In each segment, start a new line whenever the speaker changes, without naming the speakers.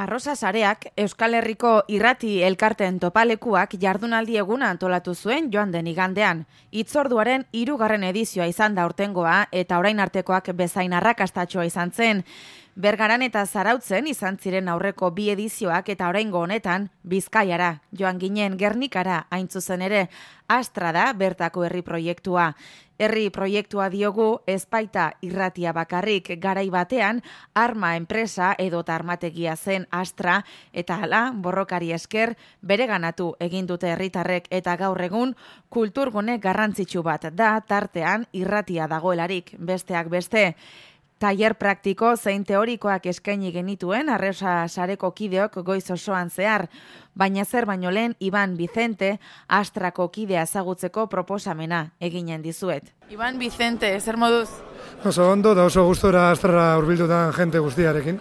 Arrosa Sareak Euskal Herriko irrati elkarten topalekuak jardunaldi eguna antolatu zuen joan den igandean. Itzorduaren hirugarren edizioa izan da urtengoa eta orain artekoak bezain arrakastatxoa izan zen. Bergaran eta zarautzen izan ziren aurreko bi edizioak eta oraingo honetan Bizkaiara, joan ginen Gernikara hain zuzen ere, Astra da bertako herri proiektua. Herri proiektua diogu ezpaita irratia bakarrik garai batean arma enpresa edo armategia zen Astra eta hala borrokari esker bereganatu egin dute herritarrek eta gaur egun kulturgune garrantzitsu bat da tartean irratia dagoelarik besteak beste. Taier praktiko zein teorikoak eskaini genituen arresa sareko kideok goiz osoan zehar, baina zer baino lehen Iban Vicente Astrako kidea ezagutzeko proposamena eginen dizuet. Iban Vicente, zer moduz?
Oso ondo da oso gustora Astrara hurbildutan jente guztiarekin.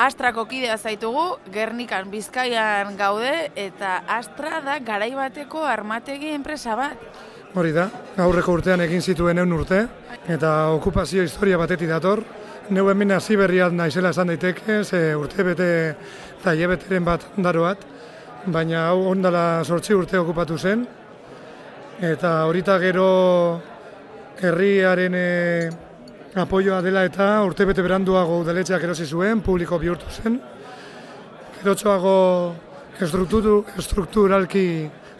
Astrako kidea zaitugu, Gernikan Bizkaian gaude eta Astra da garaibateko armategi enpresa bat.
Hori da, aurreko urtean egin zituen eun urte, eta okupazio historia batetik dator. Neu hemen hasi berriat naizela esan daiteke, ze urte bete eta jebeteren bat daroat, baina hau ondala sortzi urte okupatu zen. Eta horita gero herriaren e, apoioa dela eta urte bete beranduago udaletxeak erosi zuen, publiko bihurtu zen. Gerotxoago estrukturalki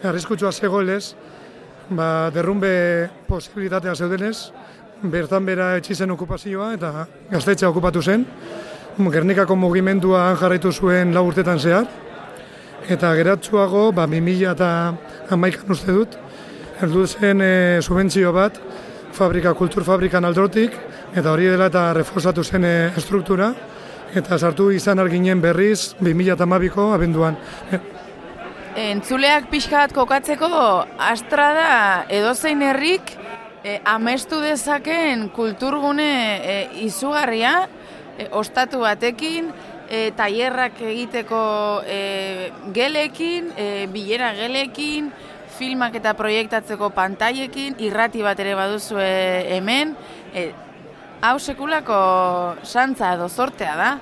arriskutsua zegoelez, ba, derrumbe posibilitatea zeudenez, bertan bera etxizen okupazioa eta gaztetxea okupatu zen. Gernikako mugimendua jarraitu zuen lau urtetan zehar. Eta geratzuago, ba, 2000 eta amaikan uste dut, erdu zen e, subentzio bat, fabrika, kulturfabrikan aldrotik, eta hori dela eta reforzatu zen e, estruktura, eta sartu izan arginen berriz 2000 eta amabiko abenduan.
Entzuleak pixka bat kokatzeko, astra da edozein herrik e, amestu dezaken kulturgune e, izugarria, e, ostatu batekin, e, tailerrak egiteko e, gelekin, e, bilera gelekin, filmak eta proiektatzeko pantailekin, irrati bat ere baduzu hemen, e, hau sekulako santza edo sortea da?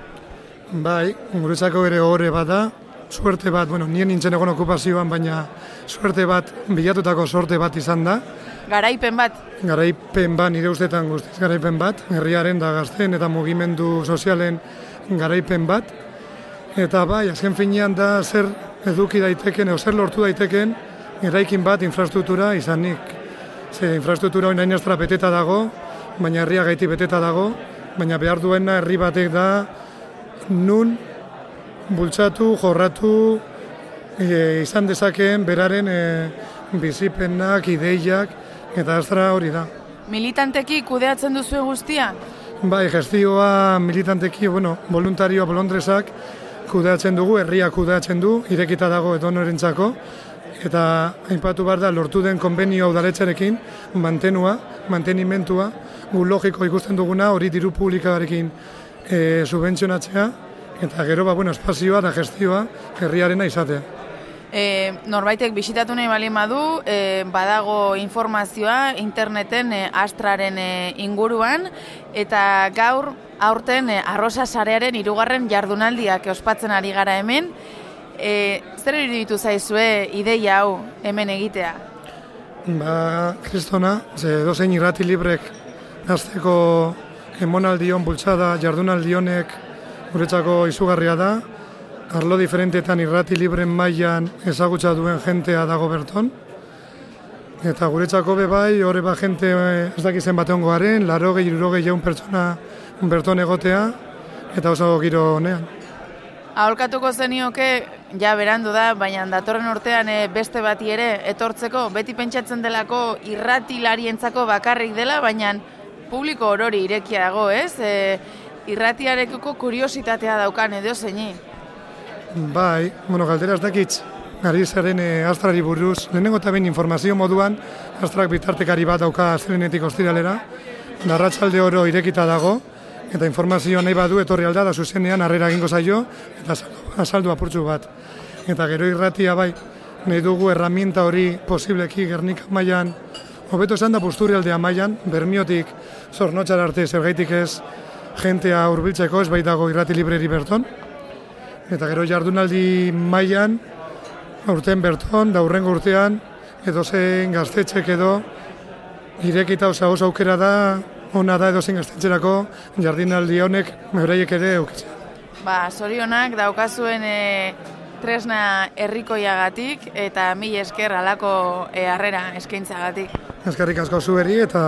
Bai, guretzako ere horre bat da, suerte bat, bueno, nien nintzen egon okupazioan, baina suerte bat, bilatutako sorte bat izan da.
Garaipen bat?
Garaipen bat, nire ustetan guztiz garaipen bat, herriaren da gazten eta mugimendu sozialen garaipen bat. Eta bai, azken finean da zer eduki daiteken, edo zer lortu daiteken, eraikin bat infrastruktura izanik. Ze infrastruktura hori nahi beteta dago, baina herria gaiti beteta dago, baina behar duena herri batek da nun bultzatu, jorratu, e, izan dezakeen beraren e, bizipenak, ideiak, eta aztra hori da.
Militanteki kudeatzen duzu guztia?
Bai, gestioa militanteki, bueno, voluntario bolondresak kudeatzen dugu, herria kudeatzen du, irekita dago edonorentzako, eta hainpatu behar da lortu den konbenio udaletxarekin mantenua, mantenimentua, gu logiko ikusten duguna hori diru publikarekin e, subentzionatzea, eta gero ba, bueno, espazioa eta gestioa herriarena izatea.
E, norbaitek bisitatu nahi bali madu, e, badago informazioa interneten e, astraren e, inguruan, eta gaur aurten e, arrosa sarearen irugarren jardunaldiak ospatzen ari gara hemen, e, zer iruditu zaizue ideia hau hemen egitea?
Ba, kristona, ze dozein irrati librek azteko emonaldion bultzada jardunaldionek guretzako izugarria da, arlo diferentetan irrati libren mailan ezagutza duen jentea dago berton, eta guretzako be bai, horre ba jente eh, ez dakizen bat ongoaren, laro gehi, laro gehi pertsona berton egotea, eta oso giro honean.
Aholkatuko zenioke, ja berandu da, baina datorren urtean eh, beste bati ere etortzeko, beti pentsatzen delako irratilarientzako bakarrik dela, baina publiko orori irekia dago, ez? E, irratiarekoko kuriositatea daukan edo zeini.
Bai, bueno, galdera ez dakitz, gari zaren e, astrari buruz, lehenengo eta behin informazio moduan, astrak bitartekari bat dauka aztenetik ostiralera, narratxalde oro irekita dago, eta informazio nahi badu etorri alda da zuzenean harrera egingo zaio, eta azaldu apurtzu bat. Eta gero irratia bai, nahi dugu erramienta hori posibleki gernik mailan, hobeto esan da posturi aldea mailan, bermiotik zornotxar arte zergaitik ez, jentea hurbiltzeko ez baitago irrati libreri berton. Eta gero jardunaldi mailan aurten berton, da urrengo urtean, edo zen gaztetxek edo, irekita oso oso aukera da, ona da edo zen gaztetxerako jardinaldi honek meuraiek ere eukitzen.
Ba, sorionak daukazuen e, tresna herrikoiagatik eta mil esker alako e, harrera eskaintzagatik.
Ezkerrik asko zueri eta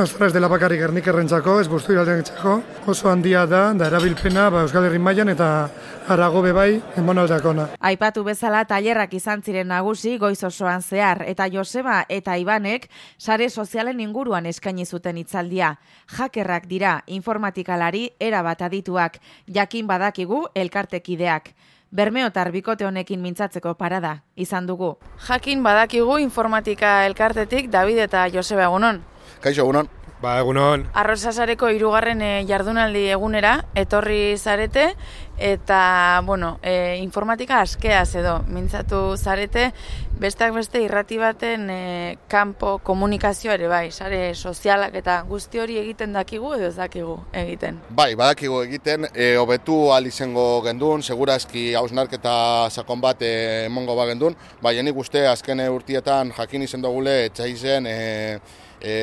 astra ez dela bakarrik ernik errentzako, ez buztu txako. Oso handia da, da erabilpena ba, Euskal Herri mailan eta arago bebai emonaldakona.
Aipatu bezala tailerrak izan ziren nagusi goiz osoan zehar eta Joseba eta Ibanek sare sozialen inguruan eskaini zuten hitzaldia. Jakerrak dira informatikalari erabat adituak, jakin badakigu elkartekideak. Bermeotar bikote honekin mintzatzeko parada izan dugu. Jakin badakigu informatika elkartetik David eta Joseba egunon.
Kaixo egunon.
Ba, egunon.
Arrozasareko irugarren eh, jardunaldi egunera, etorri zarete, eta, bueno, e, informatika askea edo, mintzatu zarete, besteak beste irrati baten e, kanpo komunikazioa ere bai, sare sozialak eta guzti hori egiten dakigu edo ez dakigu egiten?
Bai, badakigu egiten, e, obetu alizengo gendun, segurazki hausnarketa sakon bat emongo ba gendun, bai, enik uste azken urtietan jakin izen dugule, etxaizen, e, e,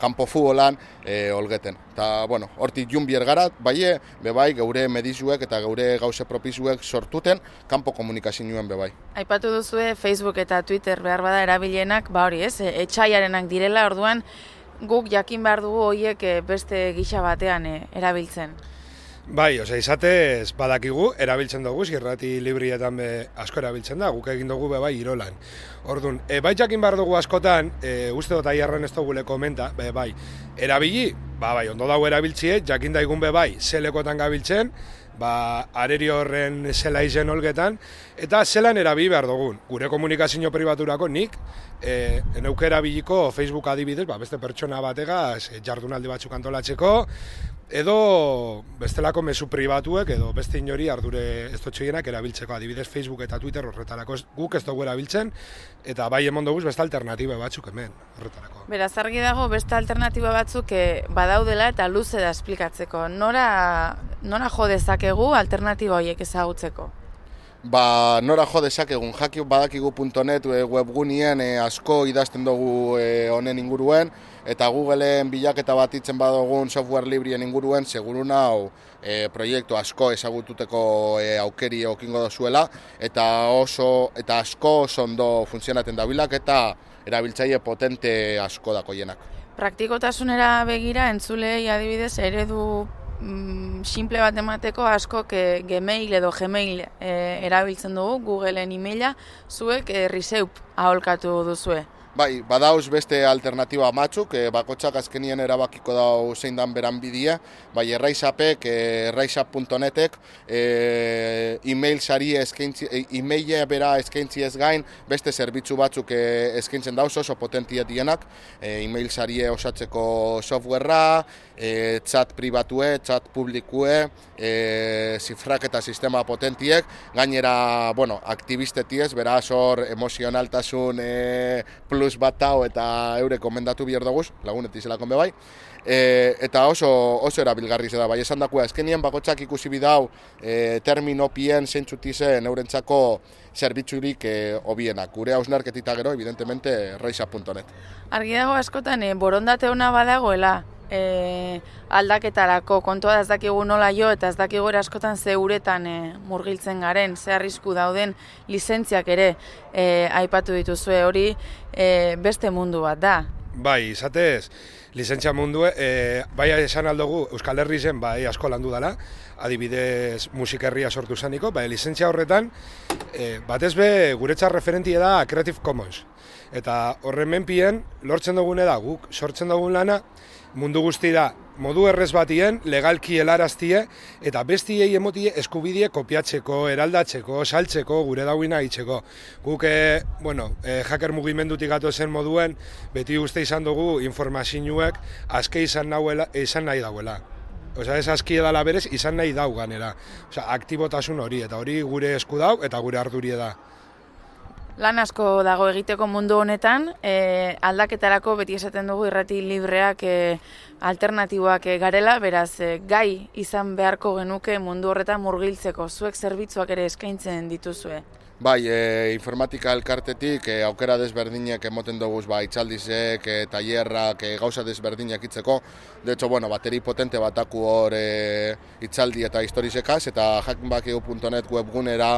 kanpo futbolan e, olgeten. Eta, bueno, hortik jun gara, bai, bebai, geure medizuek eta geure gauze propizuek sortuten kanpo komunikazioen bebai.
Aipatu duzue Facebook eta Twitter behar bada erabilenak, ba hori ez, etxaiarenak direla, orduan guk jakin behar dugu horiek e, beste gisa batean e, erabiltzen.
Bai, osea, izatez badakigu, erabiltzen dugu, zirrati librietan be asko erabiltzen da, guk egin dugu be bai irolan. Orduan, e, bai jakin behar dugu askotan, e, uste dut aierren ez dugu komenta, be bai, erabili, ba bai, ondo dago erabiltzie, jakin daigun be bai, zelekotan gabiltzen, ba, areri horren zela izen olgetan, eta zelan erabi behar dugun. Gure komunikazio pribaturako nik, e, neuke erabiliko Facebook adibidez, ba, beste pertsona bategaz, jardunaldi batzuk antolatzeko, edo bestelako mezu pribatuek edo beste inori ardure ez dutxeienak erabiltzeko adibidez Facebook eta Twitter horretarako guk ez dugu erabiltzen eta bai emon dugu beste alternatiba batzuk hemen horretarako.
Beraz argi dago beste alternatiba batzuk eh, badaudela eta luze da esplikatzeko. Nora, nora jo dezakegu alternatiba horiek ezagutzeko?
Ba, nora jo dezakegun jaki badakigu.net eh, webgunien e, asko idazten dugu honen inguruen eta Googleen bilaketa bat itzen badogun software librien inguruen, seguru hau e, proiektu asko ezagututeko e, aukeri okingo dozuela, eta oso eta asko oso ondo funtzionaten dabilak eta erabiltzaile potente asko dako jenak.
Praktikotasunera begira, entzulei adibidez, eredu mm, simple bat emateko asko ke Gmail edo Gmail e, erabiltzen dugu, Googleen emaila, zuek e, Riseup aholkatu duzue.
Bai, badauz beste alternatiba matzuk, e, bakotxak azkenien erabakiko dau zein dan beran bidia, bai erraizapek, eh, erraizap.netek, e, e-mail sari eskaintzi, e bera eskaintzi ez gain, beste zerbitzu batzuk e, eskaintzen dauz oso potentia dienak, e-mail sari osatzeko softwarea, e, chat pribatue, chat publikue, e, zifrak eta sistema potentiek, gainera, bueno, aktivisteties, beraz hor emozionaltasun e, plus bat tau eta eure komendatu bihar daguz, lagunet izelako bai, e, eta oso, oso erabilgarri da, bai esan dakoa, eskenien bakotxak ikusi bidau e, terminopien zentzutizen eurentzako zerbitzurik e, obienak. Gure hausnarketita gero, evidentemente, reisa.net.
Argi dago askotan, e, borondate hona badagoela, e, aldaketarako kontua ez dakigu nola jo eta ez dakigu askotan ze uretan e, murgiltzen garen, ze arrisku dauden lizentziak ere e, aipatu dituzue hori e, beste mundu bat da.
Bai, izatez, lizentzia mundu, e, bai esan aldugu Euskal Herri zen, bai asko landu dela, adibidez musikerria sortu zaniko, bai lizentzia horretan, e, batez be guretzat referentia da Creative Commons. Eta horren menpien, lortzen dugune da, guk sortzen dugun lana, mundu guztira modu errez batien, legalki helaraztie, eta bestiei emotie eskubidie kopiatzeko, eraldatzeko, saltzeko, gure dauina itxeko. Guk, e, bueno, e, hacker mugimendutik gato zen moduen, beti uste izan dugu informazioek azke izan, nahuela, izan nahi dauela. Osa, ez azki edala berez, izan nahi dau ganera. Osa, aktibotasun hori, eta hori gure esku dau, eta gure ardurie da.
Lan asko dago egiteko mundu honetan, e, aldaketarako beti esaten dugu irrati libreak e, alternatiboak e, garela, beraz e, gai izan beharko genuke mundu horretan murgiltzeko, zuek zerbitzuak ere eskaintzen dituzue.
Bai, e, informatika elkartetik e, aukera desberdinak emoten dugu ba, itxaldizek, e, tailerrak, e, gauza desberdinak itzeko. De hecho, bueno, bateri potente bataku hor e, itzaldi eta historizekaz, eta hackbackeu.net webgunera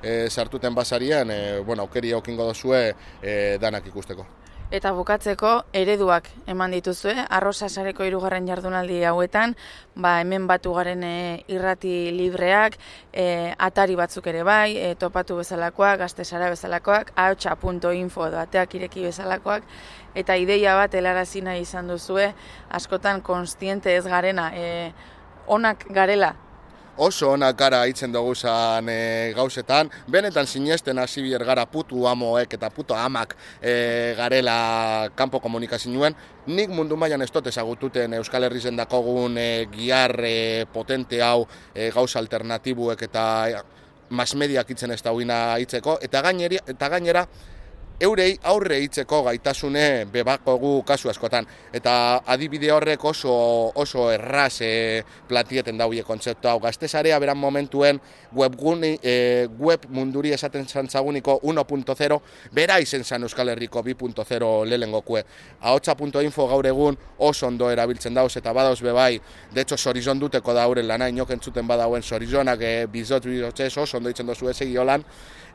e, sartuten basarien, e, bueno, aukeri aukingo dozue e, danak ikusteko.
Eta bukatzeko ereduak eman dituzue, arrosa sareko irugarren jardunaldi hauetan, ba, hemen batu garen e, irrati libreak, e, atari batzuk ere bai, e, topatu bezalakoak, gaztesara bezalakoak, haotxa.info ateak ireki bezalakoak, eta ideia bat helarazina izan duzue, askotan konstiente ez garena, e, onak garela
oso onak gara hitzen dugu zan e, gauzetan, benetan sinesten hasi bier gara putu amoek eta putu amak e, garela kanpo komunikazioen, nik mundu mailan ez dut ezagututen Euskal Herri zendakogun e, giar e, potente hau e, gauz alternatibuek eta e, masmediak itzen ez da hitzeko, eta gainera, eta gainera eurei aurre hitzeko gaitasune bebakogu kasu askotan. Eta adibide horrek oso, oso erraz e, platieten dauie kontzeptu hau. Gaztesarea beran momentuen webguni, e, web munduri esaten zantzaguniko 1.0, bera izen zan Euskal Herriko 2.0 lelengokue. Ahotsa.info gaur egun oso ondo erabiltzen dauz eta badauz bebai, de hecho sorizon duteko dauren lana, inok entzuten badauen sorizonak e, bizot bizotzez oso ondo itzen dozu ezegi holan,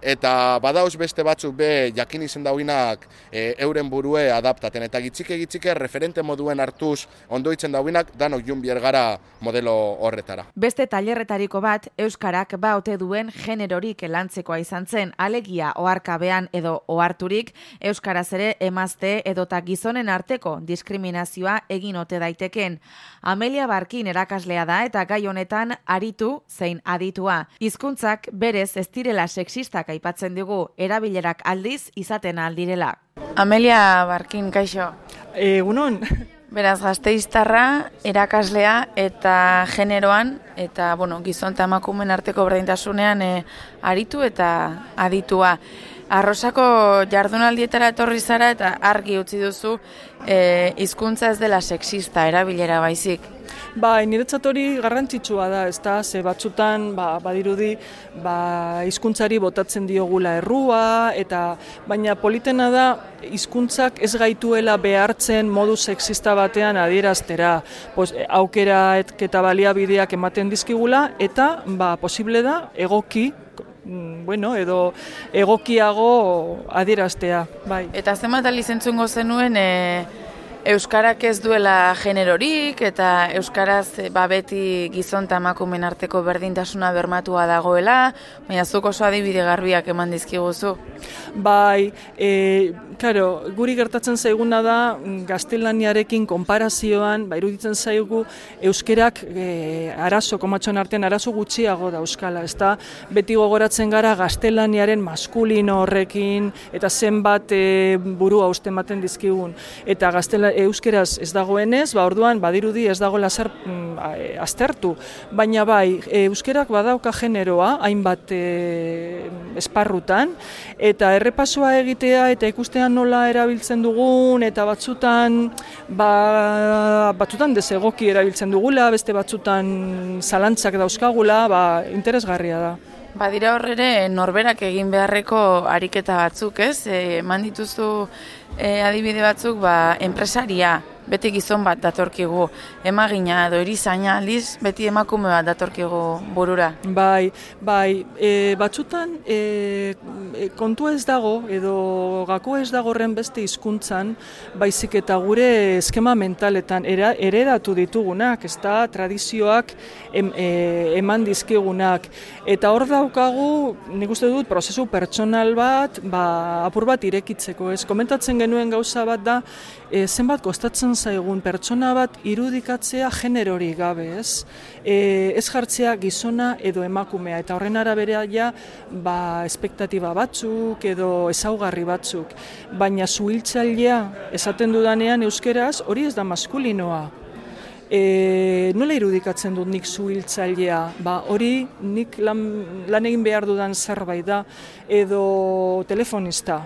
eta badauz beste batzuk be jakin izen dauinak e, euren burue adaptaten eta gitzike gitzike referente moduen hartuz ondo itzen dauinak danok jun gara modelo horretara.
Beste tailerretariko bat euskarak ba ote duen generorik elantzekoa izan zen alegia oharkabean edo oharturik euskaraz ere emazte edota gizonen arteko diskriminazioa egin ote daiteken. Amelia Barkin erakaslea da eta gai honetan aritu zein aditua. Hizkuntzak berez ez direla sexistak aipatzen dugu erabilerak aldiz izaten aldirela. Amelia Barkin, kaixo.
Egunon.
Beraz, gazteiztarra, erakaslea eta generoan, eta bueno, gizon eta emakumen arteko berdintasunean e, aritu eta aditua. Arrosako jardunaldietara etorri zara eta argi utzi duzu e, hizkuntza ez dela sexista erabilera baizik.
Ba, niretzat hori garrantzitsua da, ez da, ze batzutan, ba, badirudi, ba, izkuntzari botatzen diogula errua, eta baina politena da, hizkuntzak ez gaituela behartzen modu sexista batean adieraztera, pues, aukera eta baliabideak ematen dizkigula, eta, ba, posible da, egoki, mm, bueno, edo egokiago adieraztea, bai.
Eta zenbat alizentzungo zenuen, e, Euskarak ez duela generorik eta Euskaraz eh, ba, beti gizon eta emakumen arteko berdintasuna bermatua dagoela, baina zuk oso adibide garbiak eman dizkiguzu.
Bai, e, karo, guri gertatzen zaiguna da gaztelaniarekin konparazioan, ba, iruditzen zaigu Euskerak e, arazo, komatxon artean arazo gutxiago da Euskala, ezta beti gogoratzen gara gaztelaniaren maskulino horrekin eta zenbat e, burua uste maten dizkigun. Eta gaztelaniaren euskeraz ez dagoenez, ba orduan badirudi ez dago zer mm, e, aztertu, baina bai, euskerak badauka generoa hainbat e, esparrutan eta errepasoa egitea eta ikustean nola erabiltzen dugun eta batzutan ba, batzutan desegoki erabiltzen dugula, beste batzutan zalantzak dauzkagula, ba interesgarria da.
Badira horrere norberak egin beharreko ariketa batzuk, ez? E, eman dituzu e, adibide batzuk, ba, enpresaria, beti gizon bat datorkigu emagina edo erizaina aldiz beti emakume bat datorkigu burura.
Bai, bai, e, batzutan e, e, kontu ez dago edo gako ez dago horren beste hizkuntzan, baizik eta gure eskema mentaletan era, eredatu ditugunak, ez da tradizioak em, e, eman dizkigunak. Eta hor daukagu, nik uste dut, prozesu pertsonal bat, ba, apur bat irekitzeko, ez komentatzen genuen gauza bat da, e, zenbat kostatzen zaigun pertsona bat irudikatzea generori gabe, ez? E, ez jartzea gizona edo emakumea, eta horren arabera ja, ba, espektatiba batzuk edo ezaugarri batzuk. Baina zuhiltzailea esaten dudanean euskeraz, hori ez da maskulinoa. E, nola irudikatzen dut nik zuhiltzailea? Ba, hori nik lan, lan egin behar dudan zerbait da, edo telefonista.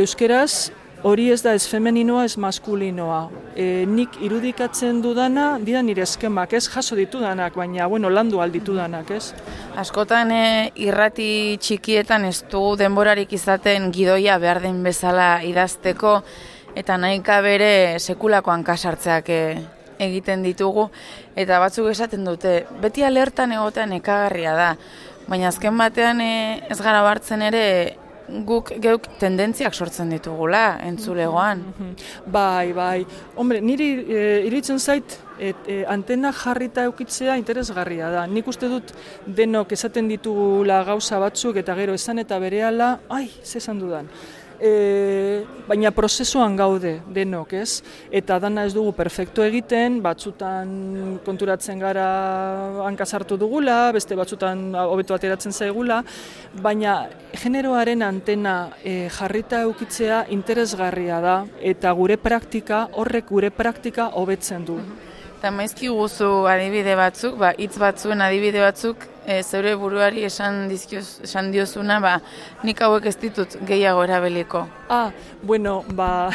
Euskeraz, hori ez da ez femeninoa, ez maskulinoa. E, nik irudikatzen dudana, dira nire eskemak, ez jaso ditudanak, baina, bueno, landu alditudanak, ez?
Askotan e, irrati txikietan ez du denborarik izaten gidoia behar den bezala idazteko, eta nahika bere sekulakoan kasartzeak e, egiten ditugu, eta batzuk esaten dute, beti alertan egotean ekagarria da, baina azken batean e, ez gara bartzen ere guk geuk tendentziak sortzen ditugula entzulegoan.
Bai, bai. Hombre, niri e, iritzen zait et, e, antena jarrita eukitzea interesgarria da. Nik uste dut denok esaten ditugula gauza batzuk eta gero esan eta berehala, ai, ze esan dudan e, baina prozesuan gaude denok, ez? Eta dana ez dugu perfektu egiten, batzutan konturatzen gara hankasartu dugula, beste batzutan hobeto ateratzen zaigula, baina generoaren antena e, jarrita eukitzea interesgarria da eta gure praktika, horrek gure praktika hobetzen du.
Eta maizki guzu adibide batzuk, ba, hitz batzuen adibide batzuk, e, zeure buruari esan, dizkioz, esan diozuna, ba, nik hauek ez ditut gehiago erabeliko.
Ah, bueno, ba,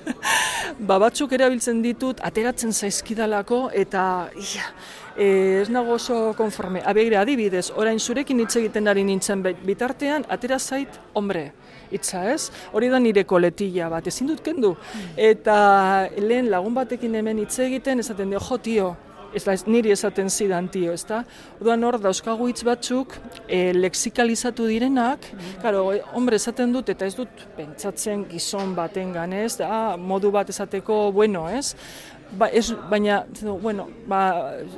ba, batzuk erabiltzen ditut, ateratzen zaizkidalako, eta, ia, e, ez nago oso konforme. Abegira, adibidez, orain zurekin hitz egiten ari nintzen bitartean, atera zait, hombre, hitza, ez? Hori da nire koletilla bat, ezin dut kendu. Eta lehen lagun batekin hemen hitz egiten, esaten dio, jo, tio, ez da, niri esaten zidan tio, ez da? Oduan hor, dauzkagu hitz batzuk, e, lexikalizatu direnak, karo, hombre esaten dut, eta ez dut pentsatzen gizon baten ganez, da, modu bat esateko, bueno, ez? Ba, ez, baina, bueno, ba,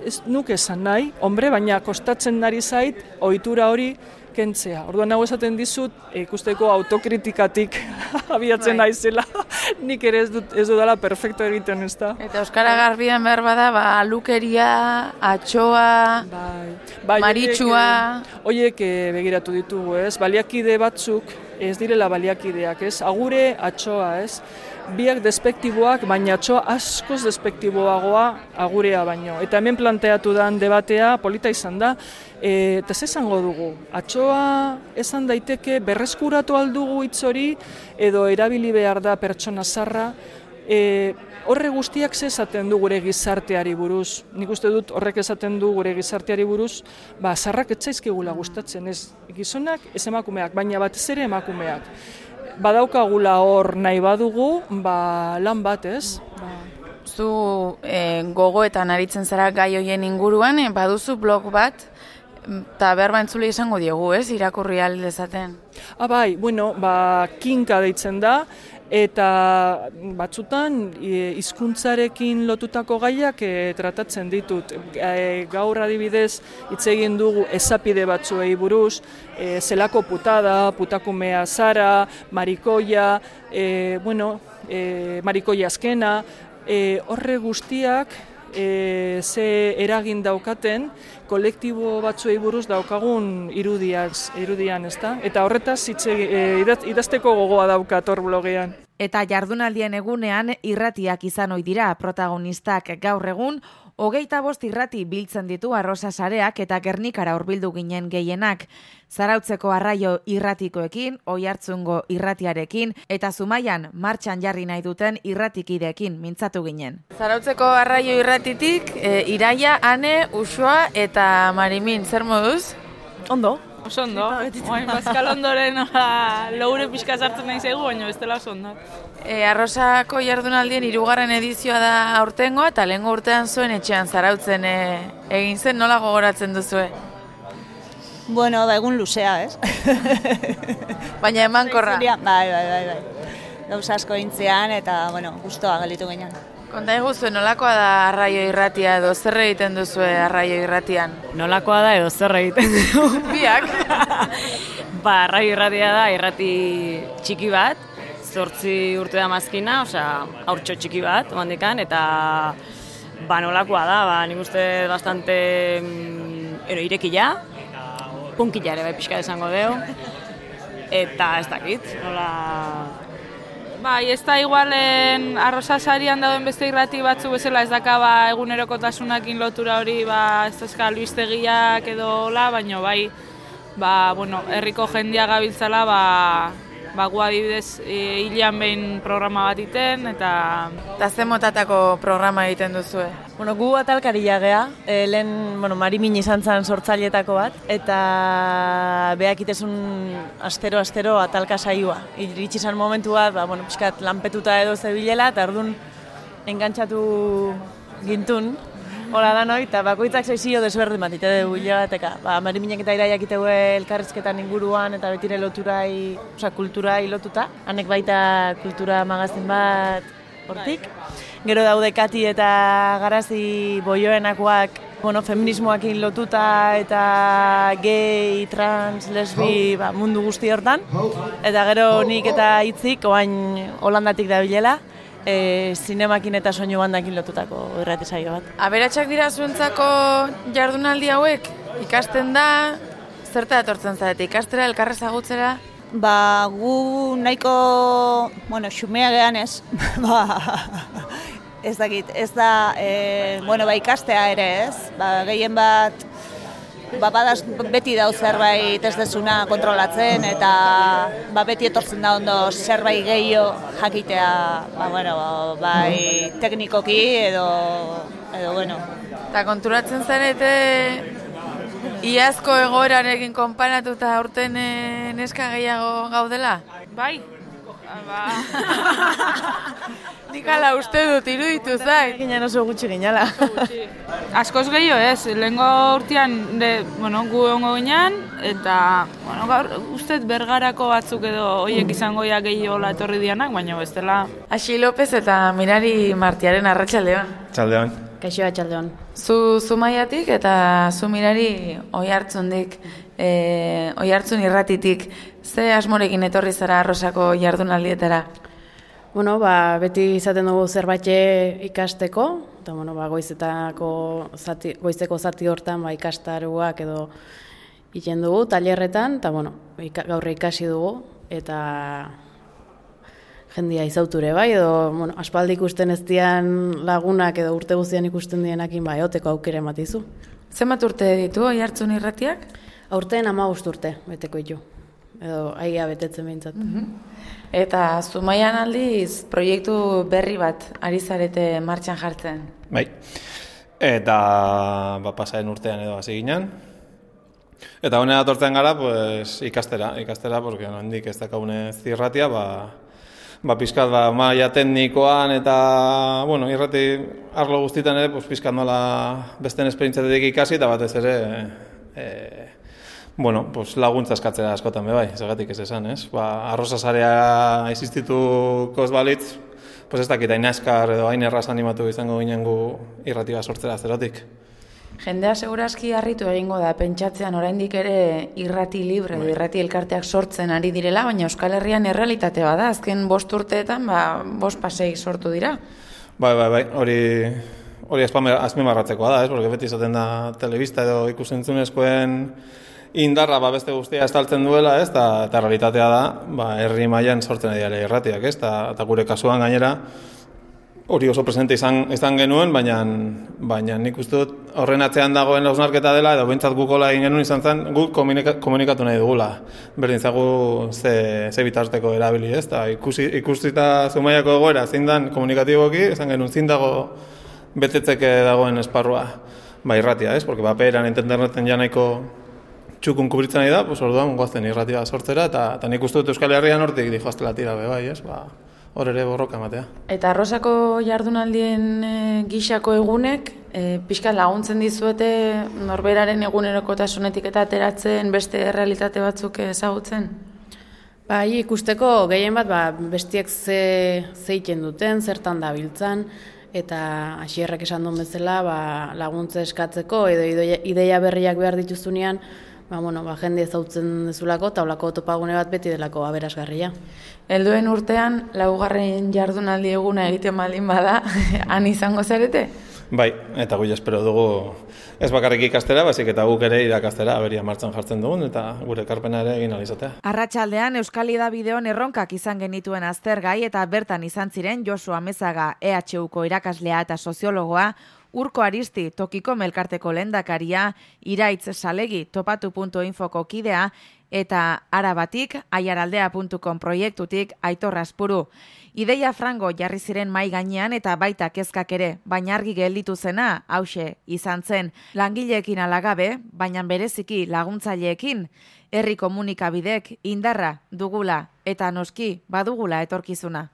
ez nuke esan nahi, hombre, baina kostatzen nari zait, ohitura hori, kentzea. Orduan nago esaten dizut ikusteko autokritikatik abiatzen bai. naizela. Nik ere ez dut ez dudala perfecto egiten, ezta.
Eta euskara garbian behar bada, ba alukeria, atxoa, bai. bai maritxua,
hoiek eh, begiratu ditugu, ez? Baliakide batzuk ez direla baliakideak, ez? Agure atxoa, ez? Biak despektiboak, baina atxoa askoz despektiboagoa agurea baino. Eta hemen planteatu dan debatea, polita izan da, e, eta ze esango dugu, atxoa esan daiteke berreskuratu aldugu hitz hori, edo erabili behar da pertsona zarra, e, horre guztiak ze esaten du gure gizarteari buruz. Nik uste dut horrek esaten du gure gizarteari buruz, ba, zarrak etzaizkigula gustatzen, ez gizonak, ez emakumeak, baina batez ere emakumeak badaukagula hor nahi badugu, ba, lan bat, ez? Ba.
Zu e, gogoetan aritzen zara gai hoien inguruan, e, baduzu blog bat, eta behar bantzule izango diogu, ez? Irakurri aldezaten.
Ah, bai, bueno, ba, kinka deitzen da, eta batzutan hizkuntzarekin lotutako gaiak e, tratatzen ditut. E, gaur adibidez hitz egin dugu ezapide batzuei buruz, e, zelako putada, putakumea zara, marikoia, e, bueno, e, marikoia azkena, e, horre guztiak e, ze eragin daukaten kolektibo batzuei buruz daukagun irudiaz, irudian, ezta? Eta horretaz hitze e, idazteko gogoa daukat hor blogean.
Eta jardunaldien egunean irratiak izan ohi dira protagonistak gaur egun, hogeita bost irrati biltzen ditu arrosa sareak eta gernikara hurbildu ginen gehienak. Zarautzeko arraio irratikoekin, oi hartzungo irratiarekin, eta zumaian martxan jarri nahi duten irratikideekin mintzatu ginen. Zarautzeko arraio irratitik, e, iraia, ane, usua eta marimin, zer moduz?
Ondo. Oso ondo. Oain, bazkal ondoren loure pixka zartzen nahi zaigu, baina bestela oso ondo.
E, arrosako jardunaldien irugarren edizioa da aurtengo eta lehengo urtean zuen etxean zarautzen e, egin zen nola gogoratzen duzue?
Bueno, da egun luzea, ez?
Baina eman korra.
Bai, bai, bai, bai. Gauz asko intzean eta, bueno, guztua galitu ginen.
Konta egu nolakoa da arraio irratia edo zer egiten duzue arraio irratian?
Nolakoa da edo zer egiten du?
Biak?
ba, arraio irratia da irrati txiki bat, zortzi urte da mazkina, osea, aurtxo txiki bat, oandikan, eta ba, nolakoa da, ba, nik uste bastante mm, ero, irekila, punkila ere bai pixka esango deo, eta ez dakit, nola
Bai, ez da igualen arrosa sarian dauden beste irrati batzu bezala ez daka ba, egunerokotasunakin lotura hori ba, ez dazka albistegiak edo la, baina bai, ba, bueno, herriko jendia gabiltzala ba, ba, gu adibidez e, hilean behin programa bat iten, eta...
Eta ze motatako programa egiten duzue?
Bueno, gu atalkari jagea, e, lehen, bueno, marimin izan zen sortzailetako bat, eta beak itezun astero-astero atalka saioa. Iritsi izan momentu bat, ba, bueno, pixkat lanpetuta edo zebilela, eta orduan engantxatu gintun, Hola da noi, eta bakoitzak zaizio desberdin bat, ite dugu hilagateka. Ba, mariminek eta iraiak ite elkarrizketan inguruan eta betire loturai, oza, kulturai lotuta. Hanek baita kultura magazin bat hortik. Gero daude kati eta garazi boioenakoak bueno, feminismoakin lotuta eta gay, trans, lesbi ba, mundu guzti hortan. Eta gero nik eta hitzik oain holandatik da bilela e, zinemakin eta soinu bandakin lotutako irrati saio bat.
Aberatsak dira zuentzako jardunaldi hauek ikasten da zerta etortzen zarete ikastera elkarrez agutzera?
Ba, gu nahiko, bueno, xumea gehan ez, ba, ez dakit, ez da, e, bueno, ba, ikastea ere ez, ba, gehien bat, ba, badaz, beti dau zerbait ez dezuna kontrolatzen eta ba, beti etortzen da ondo zerbait gehiago jakitea ba, bueno, bai teknikoki edo, edo bueno.
Eta konturatzen zarete iazko egoerarekin konparatuta aurten eh, neska gehiago gaudela?
Bai, ba...
Nik ala uste dut iruditu zait.
Ginen oso gutxi ginala.
Askoz gehiago ez, lehenko urtean de, bueno, gu ongo ginean, eta bueno, gaur uste bergarako batzuk edo hoiek izango ja gehiago etorri dianak, baina ez dela...
Asi López eta Mirari Martiaren arratsaldean.
Txaldean.
Kaixoa txaldean.
Zu zumaiatik eta zu Mirari oi hartzundik, e, oi hartzun irratitik, ze asmorekin etorri zara arrosako jardunaldietara?
Bueno, ba, beti izaten dugu zerbait ikasteko, eta bueno, ba, goizetako zati, goizeko zati hortan ba, ikastaruak edo iten dugu, talerretan, eta bueno, gaurre ikasi dugu, eta jendia izauture bai, edo bueno, aspaldi ikusten ez dian lagunak edo urte guztian ikusten dienakin bai, oteko aukere matizu.
Zenbat urte ditu, oi hartzun irratiak?
Aurten ama urte, beteko ditu. Edo, aia betetzen behintzat.
Mhm. Eta Zumaian aldiz proiektu berri bat ari zarete martxan jartzen.
Bai. Eta ba pasaren urtean edo hasi ginen. Eta honea datortzen gara pues ikastera, ikastera porque handik ez dakagune zirratia, ba ba pizkat ba maila teknikoan eta bueno, irrati arlo guztietan ere pues pizkat nola besten esperientziatik ikasi eta batez ere eh bueno, pues laguntza eskatzea askotan be bai, zergatik ez esan, ez? Ba, arroza sarea existitu kos balitz, pues ez dakit hain edo hain erraz animatu izango ginen gu irratiba sortzera zerotik.
Jendea segurazki harritu egingo da, pentsatzean oraindik ere irrati libre, bai. irrati elkarteak sortzen ari direla, baina Euskal Herrian errealitate bada, azken bost urteetan, ba, bost pasei sortu dira.
Bai, bai, bai, hori hori azpimarratzekoa da, ez? Porque beti izaten da telebista edo ikusentzunezkoen indarra ba beste guztia estaltzen duela, ez? Ta ta realitatea da, ba herri mailan sortzen ari irratiak, ez? Ta ta gure kasuan gainera hori oso presente izan izan genuen, baina baina nik uste dut horren atzean dagoen ausnarketa dela edo beintzat gukola egin genuen izan zen guk komunikatu nahi dugula. Berdin zagu ze ze bitarteko erabili, ez? Ta ikusi ikusita Zumaiako egoera zein dan komunikatiboki, izan genuen zin dago betetzeke dagoen esparrua. Ba irratia, ez? Porque paperan interneten ja nahiko txukun kubritzen nahi da, pues orduan goazen irratia sortzera, eta, eta nik uste dut Euskal Herrian hortik dihoaztela tira be bai, ez, ba, hor ere borroka ematea.
Eta arrosako jardunaldien e, gixako egunek, e, pixka laguntzen dizuete norberaren egunerokotasunetik eta ateratzen beste realitate batzuk ezagutzen?
Bai, ikusteko gehien bat, ba, bestiek ze, zeiten duten, zertan da biltzan, eta hasierrak esan duen bezala, ba, laguntze eskatzeko, edo ideia berriak behar dituzunean, ba, bueno, ba, jende ezautzen dezulako, taulako topagune bat beti delako aberasgarria.
Helduen urtean, laugarren jardunaldi eguna egiten baldin bada, han izango zarete?
Bai, eta gui espero dugu ez bakarrik ikastera, baizik eta guk ere irakastera aberia martxan jartzen dugun eta gure karpena ere egin alizatea.
Arratxaldean Euskalida bideon erronkak izan genituen aztergai eta bertan izan ziren Josu Amezaga EHUko irakaslea eta soziologoa, Urko Aristi tokiko melkarteko lendakaria, iraitz salegi topatu.infoko kidea eta arabatik aiaraldea.com proiektutik aitor aspuru. Ideia frango jarri ziren mai gainean eta baita kezkak ere, baina argi gelditu zena, hause, izan zen, langileekin alagabe, baina bereziki laguntzaileekin, herri komunikabidek indarra dugula eta noski badugula etorkizuna.